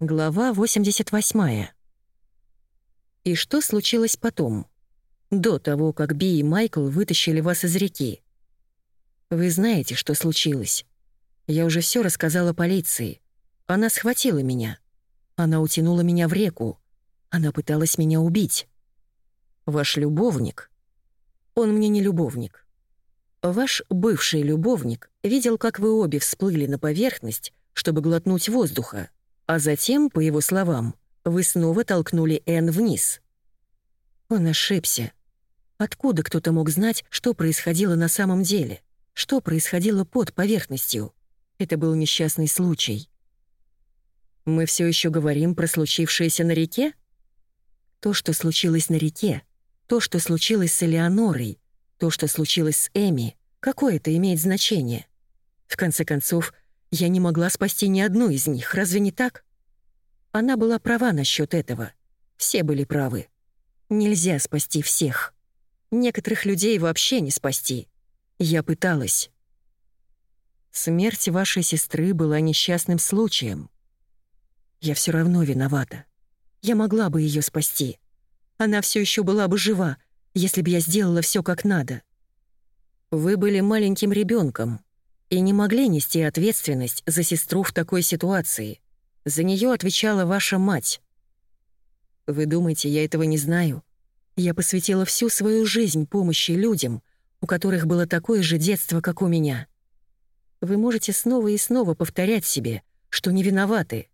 Глава 88. И что случилось потом? До того, как Би и Майкл вытащили вас из реки. Вы знаете, что случилось. Я уже все рассказала полиции. Она схватила меня. Она утянула меня в реку. Она пыталась меня убить. Ваш любовник. Он мне не любовник. Ваш бывший любовник видел, как вы обе всплыли на поверхность, чтобы глотнуть воздуха. А затем, по его словам, вы снова толкнули Энн вниз. Он ошибся. Откуда кто-то мог знать, что происходило на самом деле? Что происходило под поверхностью? Это был несчастный случай. Мы все еще говорим про случившееся на реке? То, что случилось на реке, то, что случилось с Элеонорой, то, что случилось с Эми, какое это имеет значение? В конце концов, я не могла спасти ни одну из них, разве не так? Она была права насчет этого. Все были правы. Нельзя спасти всех. Некоторых людей вообще не спасти. Я пыталась. Смерть вашей сестры была несчастным случаем. Я все равно виновата. Я могла бы ее спасти. Она все еще была бы жива, если бы я сделала все как надо. Вы были маленьким ребенком и не могли нести ответственность за сестру в такой ситуации. За нее отвечала ваша мать. Вы думаете, я этого не знаю? Я посвятила всю свою жизнь помощи людям, у которых было такое же детство, как у меня. Вы можете снова и снова повторять себе, что не виноваты.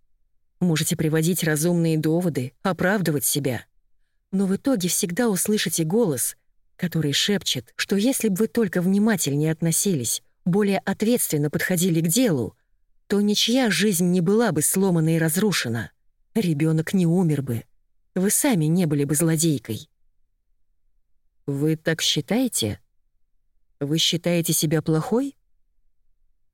Можете приводить разумные доводы, оправдывать себя. Но в итоге всегда услышите голос, который шепчет, что если бы вы только внимательнее относились, более ответственно подходили к делу, то ничья жизнь не была бы сломана и разрушена. Ребенок не умер бы. Вы сами не были бы злодейкой. Вы так считаете? Вы считаете себя плохой?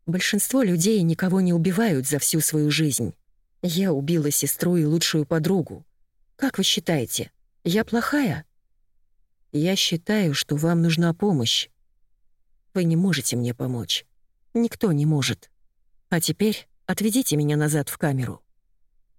Большинство людей никого не убивают за всю свою жизнь. Я убила сестру и лучшую подругу. Как вы считаете, я плохая? Я считаю, что вам нужна помощь. Вы не можете мне помочь. Никто не может. А теперь отведите меня назад в камеру».